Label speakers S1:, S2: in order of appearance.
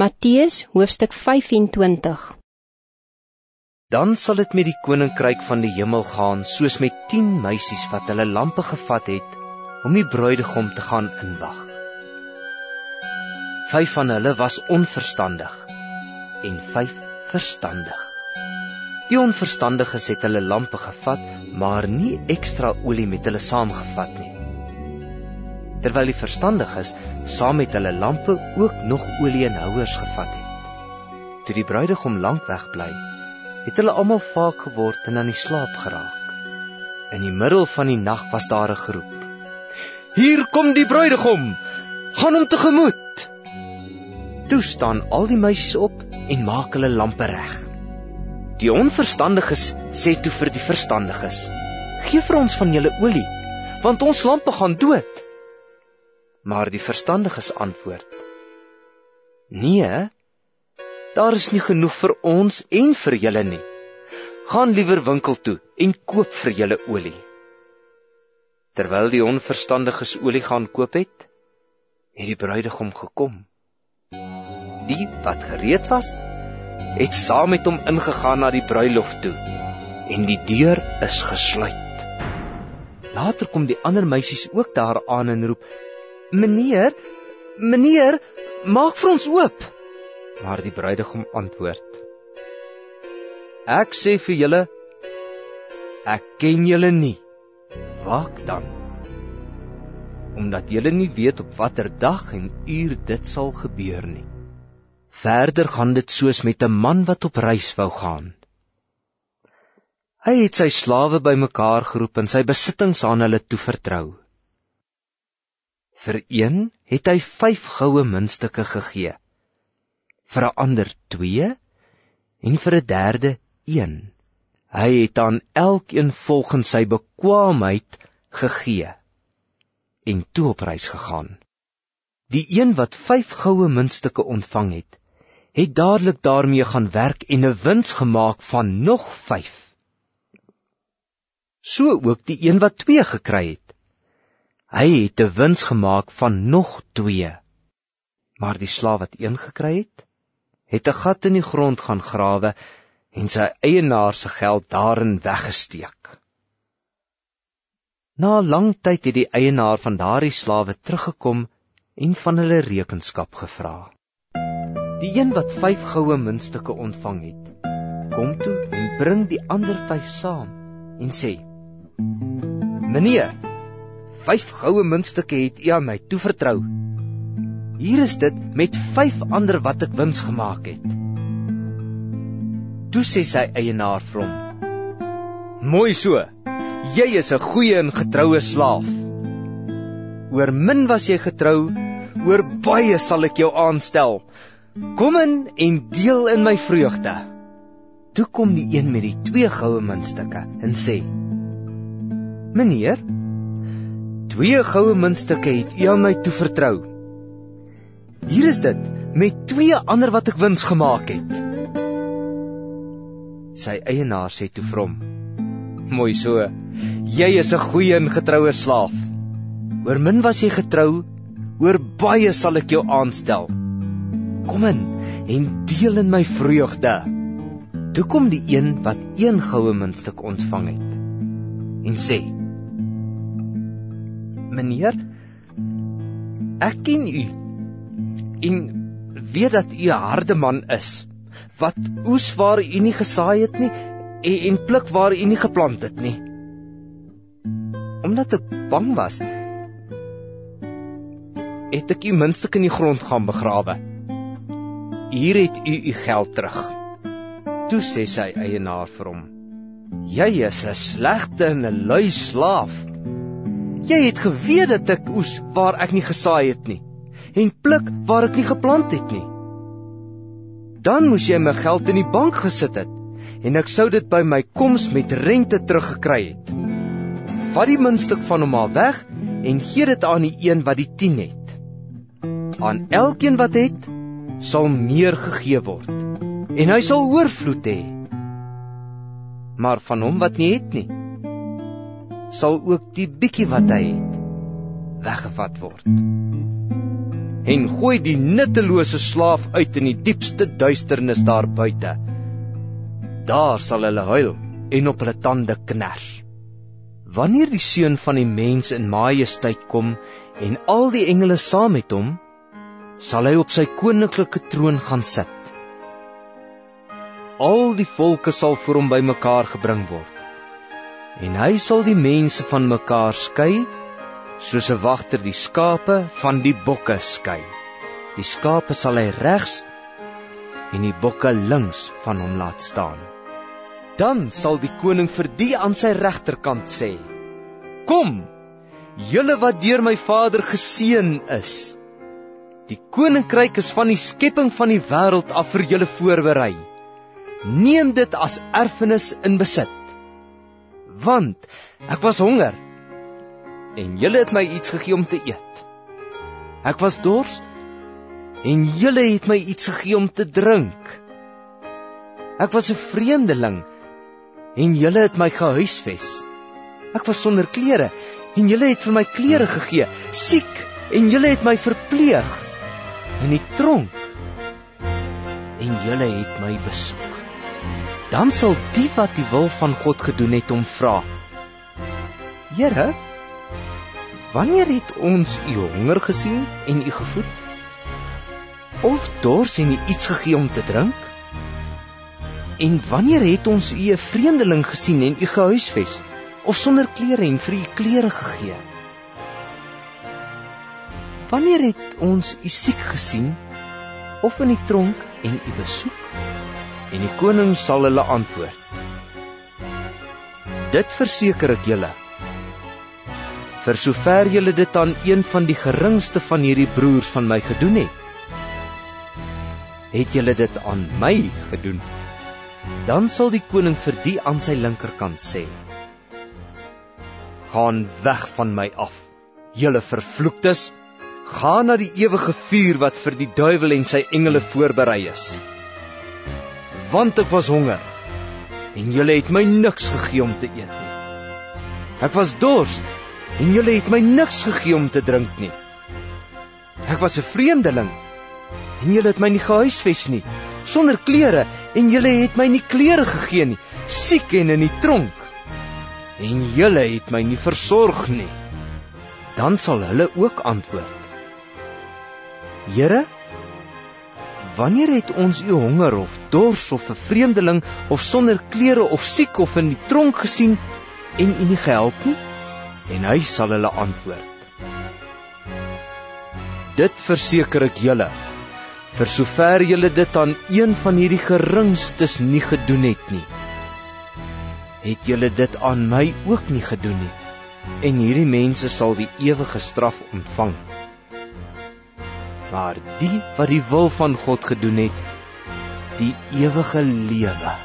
S1: Matteus hoofstuk 25
S2: Dan sal dit met die koninkryk van die hemel gaan soos met 10 meisies wat hulle lampe gevat het om die bruidegom te gaan inwag. Vyf van hulle was onverstandig en vyf verstandig. Die onverstandiges het hulle lampe gevat, maar nie ekstra olie met hulle saamgevat nie terwyl die verstandiges saam met hulle lampe ook nog olie en houers gevat het. Toe die bruidegom lank wegbly, het hulle almal vaak geword en aan die slaap geraak. In die middel van die nag was daar 'n geroep: "Hier kom die bruidegom! Gaan hom tegemoet!" Toe staan al die meisies op en maak hulle lampe reg. Die onverstandiges sê toe vir die verstandiges: "Geef vir ons van julle olie, want ons lampe gaan dood." Maar die verstandiges antwoord: Nee, daar is nie genoeg vir ons en vir julle nie. Gaan liewer winkel toe en koop vir julle olie. Terwyl die onverstandiges olie gaan koop het, het die bruidegom gekom. Die wat gereed was, het saam met hom ingegaan na die bruilof toe en die deur is gesluit. Later kom die ander meisies ook daar aan en roep: Meneer, meneer, maak vir ons oop. Maar die bruidegom antwoord: Ek sê vir julle, ek ken julle nie. Waak dan. Omdat julle nie weet op watter dag en uur dit sal gebeur nie. Verder gaan dit soos met 'n man wat op reis wou gaan. Hy het sy slawe bymekaar geroep en sy besittings aan hulle toevertrou. Vir een het hy 5 goue muntstukke gegee. Vir 'n ander 2 en vir 'n derde 1. Hy het aan elkeen volgens sy bekwaamheid gegee en toe op reis gegaan. Die een wat 5 goue muntstukke ontvang het, het dadelik daarmee gaan werk en 'n wins gemaak van nog 5. So ook die een wat 2 gekry het. Hy het 'n wins gemaak van nog 2. Maar die slaaf wat een gekry het, het 'n gat in die grond gaan grawe en sy eienaar se geld daarin weggesteek. Na lang tyd het die eienaar van daardie slawe teruggekom en van hulle rekenskap gevra. Die een wat 5 goue muntstukke ontvang het, kom toe en bring die ander 5 saam en sê: "Meneer, Vyf goue muntstukke het U aan my toevertrou. Hier is dit met vyf ander wat ek wins gemaak het. Toe sê sy eienaar vir hom: "Mooi so. Jy is 'n goeie en getroue slaaf. Oor min was jy getrou, oor baie sal ek jou aanstel. Kom in en deel in my vreugde." Toe kom die een met die twee goue muntstukke en sê: "Meneer, Twee goue muntstukke het U aan my toevertrou. Hier is dit met twee ander wat ek wins gemaak het. Sy eienaar sê toe vir hom: "Mooi so. Jy is 'n goeie en getroue slaaf. Oor min was jy getrou, oor baie sal ek jou aanstel. Kom in en deel in my vreugde." Toe kom die een wat een goue muntstuk ontvang het en sê: meneer, ek ken u en weet dat u 'n harde man is wat oes waar u nie gesaai het nie en, en pluk waar u nie geplant het nie. Omdat ek bang was, het ek u minstuk in die grond gaan begrawe. Hier het u u geld terug. Toe sê sy eienaar vir hom: "Jy is 'n slegte en 'n lui slaaf." Jy het geweet dat ek oes waar ek nie gesaai het nie en pluk waar ek nie geplant het nie. Dan moes jy my geld in die bank gesit het en ek sou dit by my koms met rente teruggekry het. Vat die muntstuk van hom al weg en gee dit aan die een wat die 10 het. Aan elkeen wat het, sal meer gegee word en hy sal oorvloed hê. Maar van hom wat nie het nie, sal ook die bietjie wat hy het weggevat word. en gooi die nuttelose slaaf uit in die diepste duisternis daar buite. Daar sal hulle huil en op hulle tande kners. Wanneer die seun van die mens in majesteit kom en al die engele saam met hom, sal hy op sy koninklike troon gaan sit. Al die volke sal voor hom bymekaar gebring word. En hy sal die mense van mekaar skei soos 'n wagter die skape van die bokke skei. Die skape sal hy regs en die bokke links van hom laat staan. Dan sal die koning vir die aan sy regterkant sê: Kom, julle wat deur my Vader geseën is. Die koninkryk is van die skepping van die wêreld af vir julle voorberei. Neem dit as erfenis in besit. Want ek was honger en julle het my iets gegee om te eet. Ek was dors en julle het my iets gegee om te drink. Ek was 'n vreemdeling en julle het my gehuisves. Ek was sonder klere en julle het vir my klere gegee. Siek en julle het my verpleeg. In die tronk en julle het my besoek. Dan sal die wat die wil van God gedoen het hom vra: Here, Wanneer het ons u honger gesien en u gevoed? Of dors en u iets gegee om te drink? En wanneer het ons u 'n vreemdeling gesien en u gehuisves of sonder klere en vir u klere gegee? Wanneer het ons u siek gesien of in die tronk en u besoek? En die koning sal hulle antwoord: Dit verseker ek julle vir sover julle dit aan een van die geringste van hierdie broers van my gedoen het het julle dit aan my gedoen. Dan sal die koning vir die aan sy linkerkant sê gaan weg van my af julle vervloektes. Gaan na die ewige vuur wat vir die duiwel en sy engele voorberei is want ek was honger en julle het my niks gegee om te eet nie ek was dors en julle het my niks gegee om te drink nie. Ek was 'n vreemdeling en julle het my nie gehuisves nie, sonder klere en julle het my nie klere gegee nie, siek en in die tronk. En julle het my nie versorg nie. Dan sal hulle ook antwoord: Here, wanneer het ons u honger of dors of 'n vreemdeling of sonder klere of siek of in die tronk gesien en u nie gehelp nie? en hy sal hulle antwoord. Dit verseker ek julle, vir sover julle dit aan een van hierdie geringstes nie gedoen het nie, het julle dit aan my ook nie gedoen nie. En hierdie mense sal die ewige straf ontvang. Maar die wat die wil van God gedoen het, die ewige lewe.